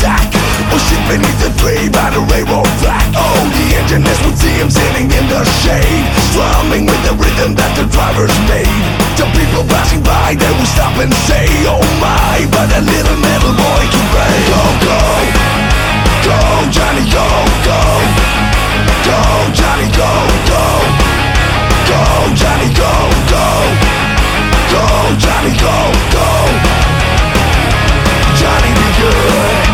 sack Pushing beneath the grave by the railroad track. Oh, the engineers would see him sitting in the shade. Strumming with the rhythm that the drivers made. To people passing by, they would stop and say Oh my, but that little metal boy can play. Go, go, go, Johnny, go, go. Go, Johnny, go, go. Go, Johnny, go, go. Go, Johnny, go, go. Johnny, be good.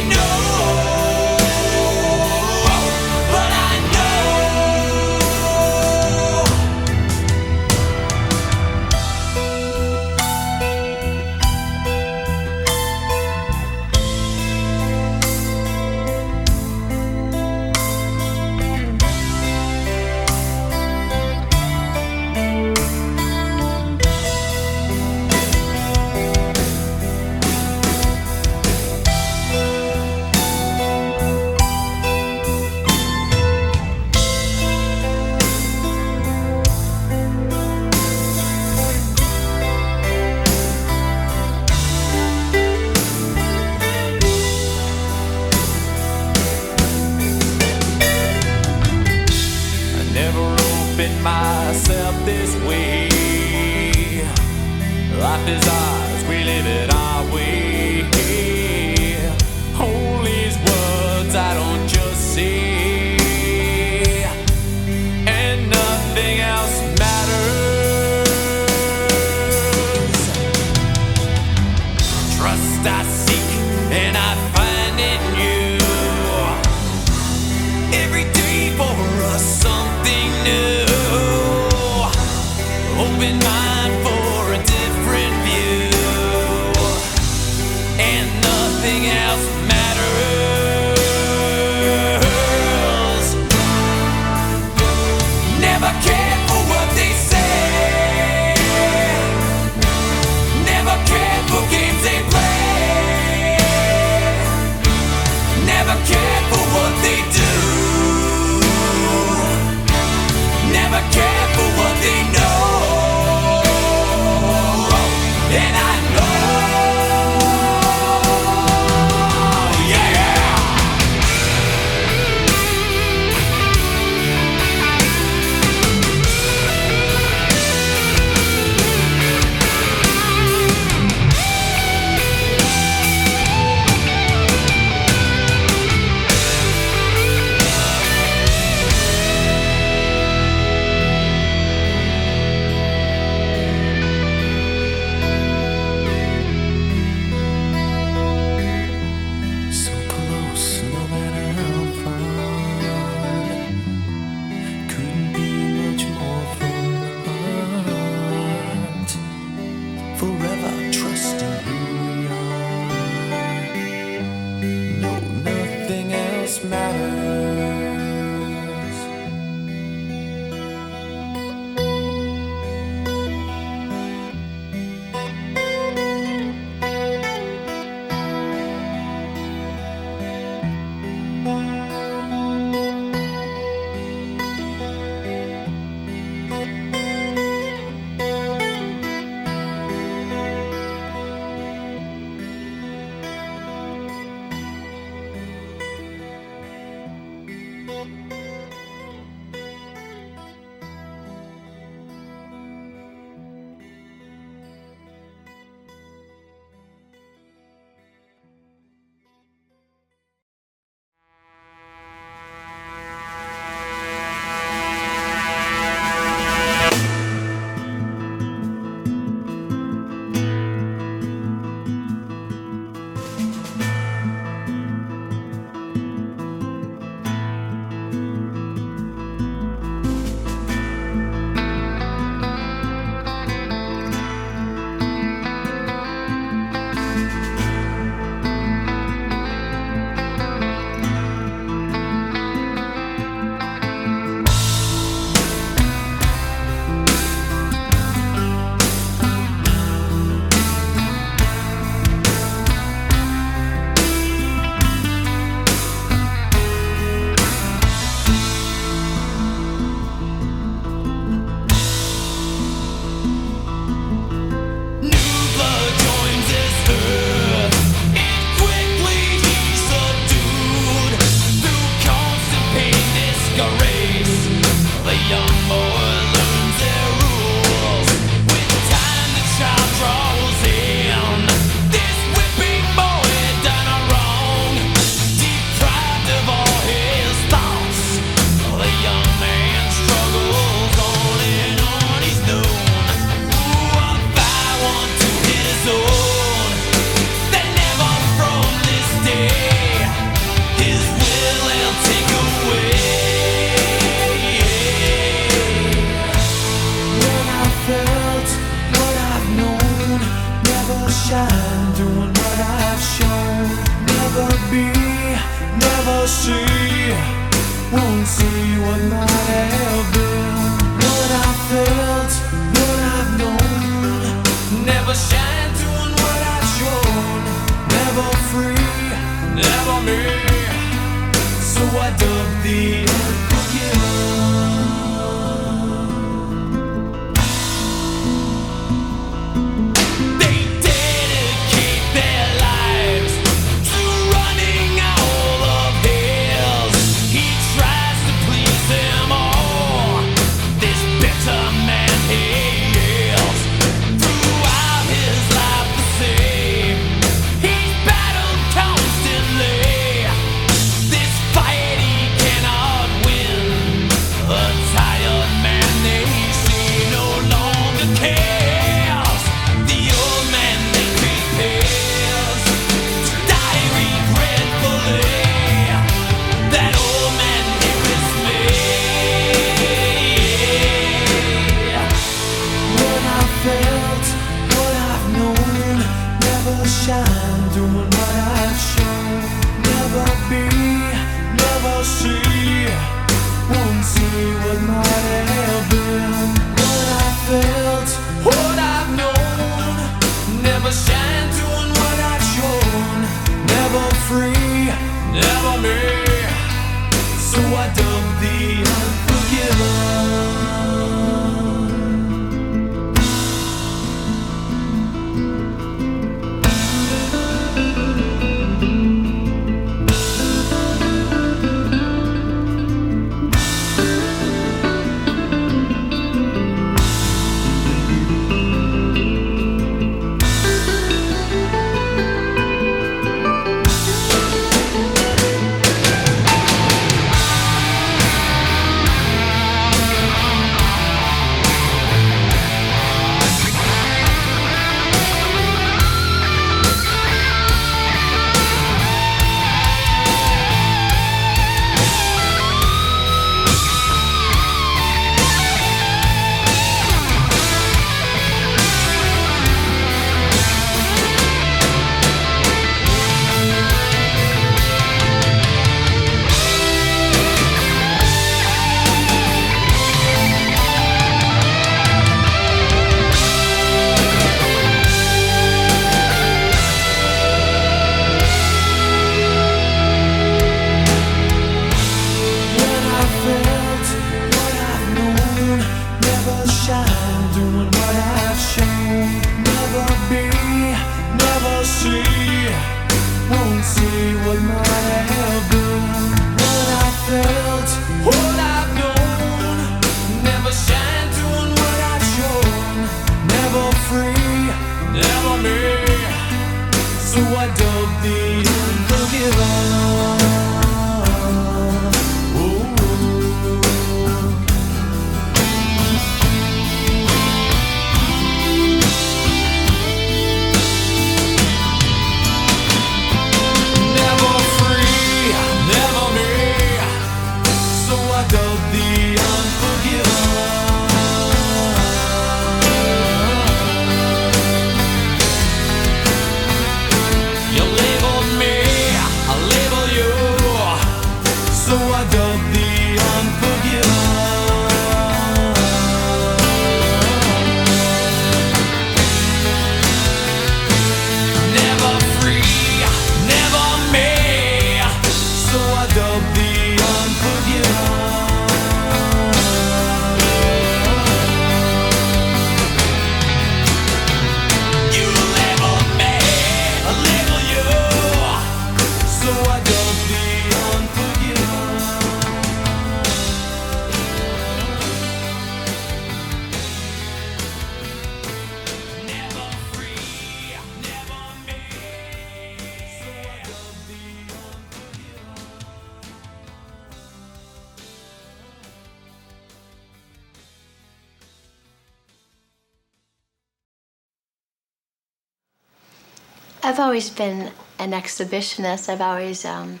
I've always been an exhibitionist. I've always, um,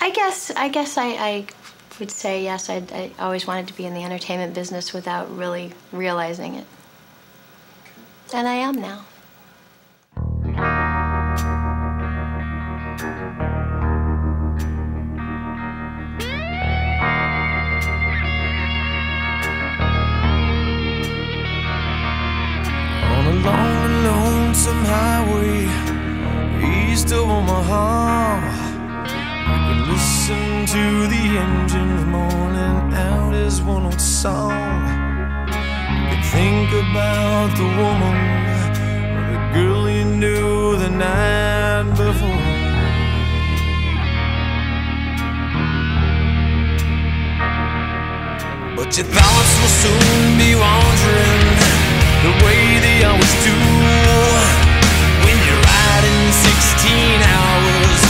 I guess, I guess I, I would say yes. I, I always wanted to be in the entertainment business without really realizing it, and I am now. About the woman or the girl you knew the night before. But your thoughts will soon be wandering the way they always do. When you're riding 16 hours,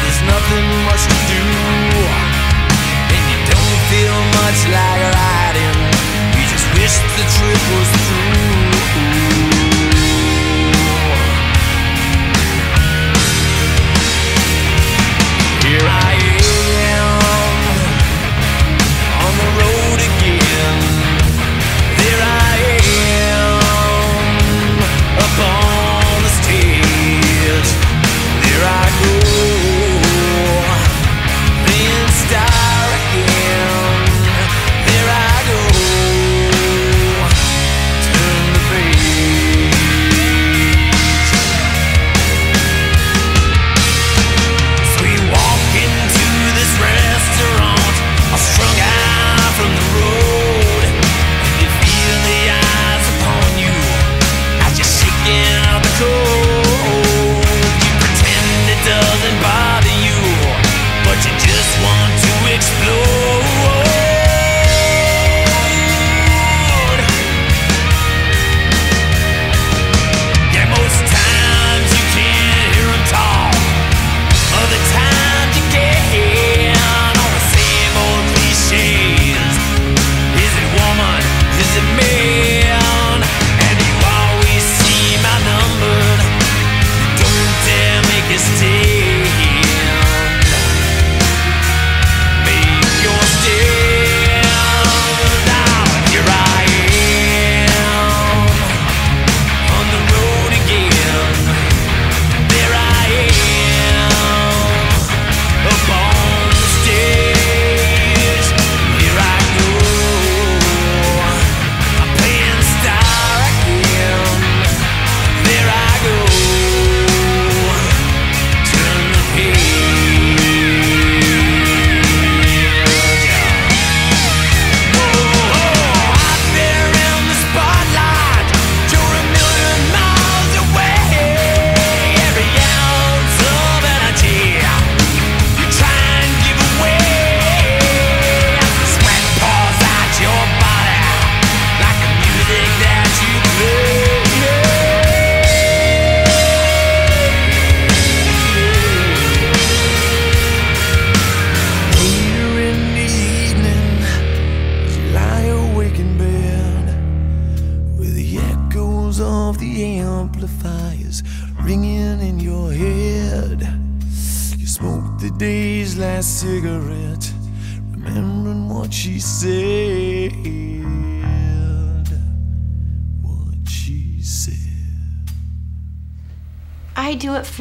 there's nothing much to do. And you don't feel much like riding, wish the trip was through.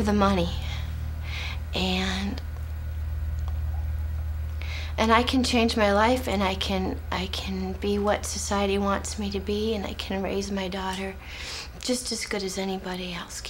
For the money. And and I can change my life and I can I can be what society wants me to be and I can raise my daughter just as good as anybody else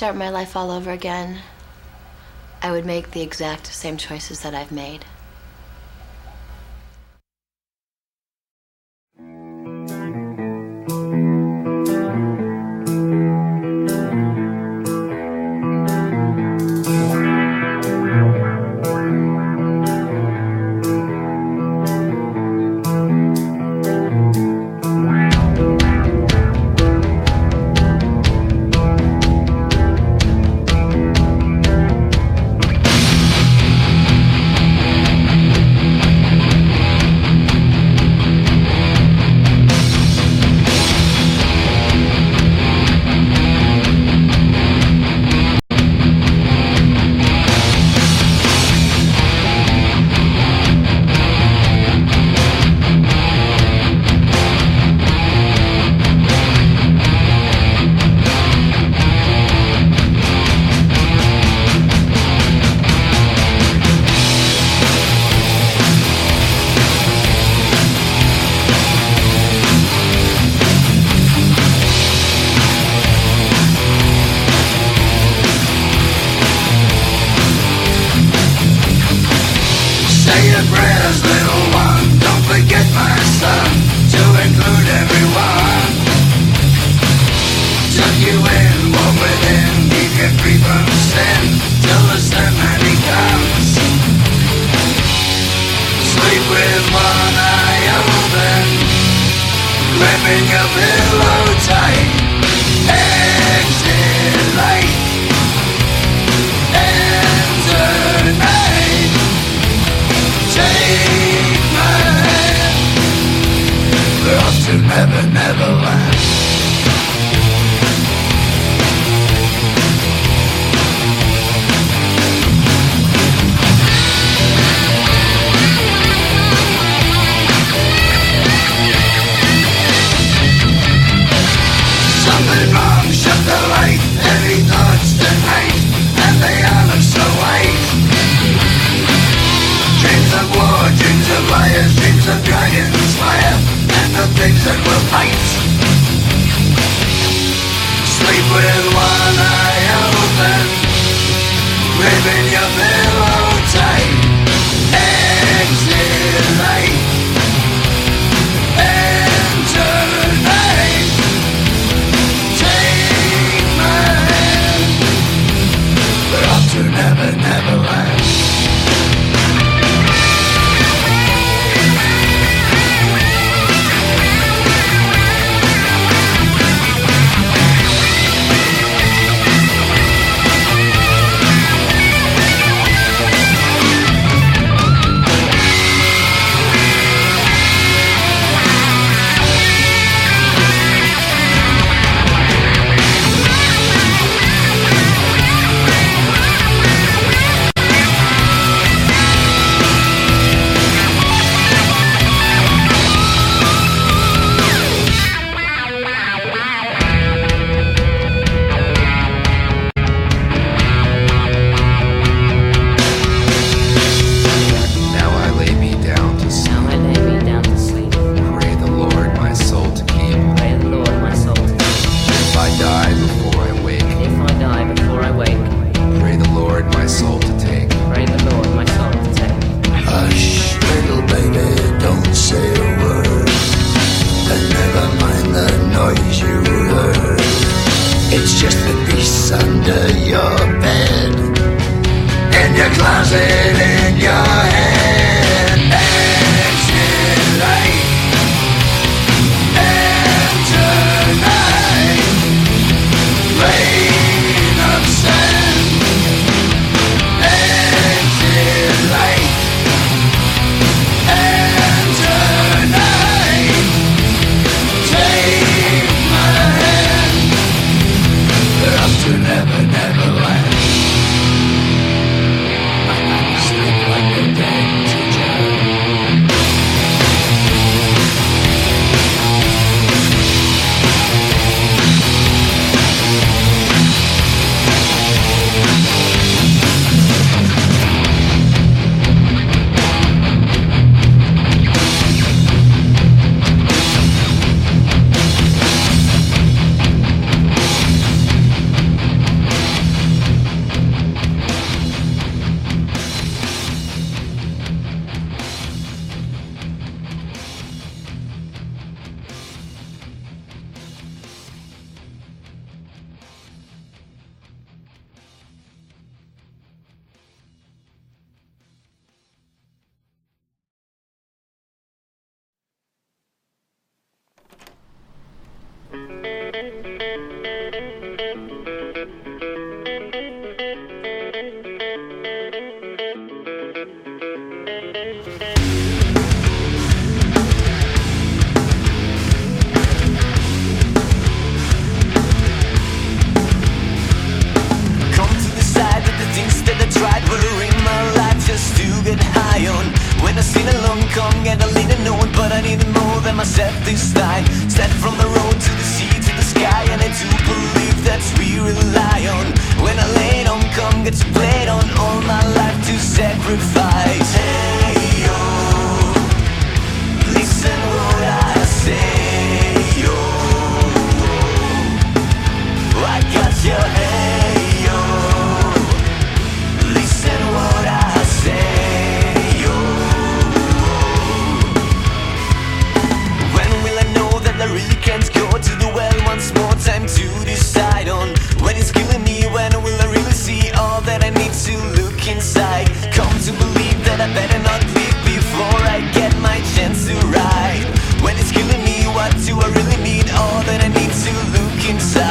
start my life all over again, I would make the exact same choices that I've made. faster. never, never. things that will fight. Sleep with one eye open. Waving your pillow tight. Exit light Enter night Take my hand. We're off to heaven we rely on. When I lay on come gets played on. All my life to sacrifice. to write When it's killing me, what do I really mean? All that I need to look inside